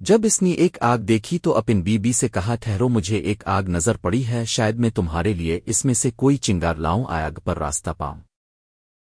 جب اس نے ایک آگ دیکھی تو اپن بی بی سے کہا، ٹھہرو، مجھے ایک آگ نظر پڑی ہے، شاید میں تمہارے لیے اس میں سے کوئی چنگار لاؤں، آگ پر راستہ پاؤں۔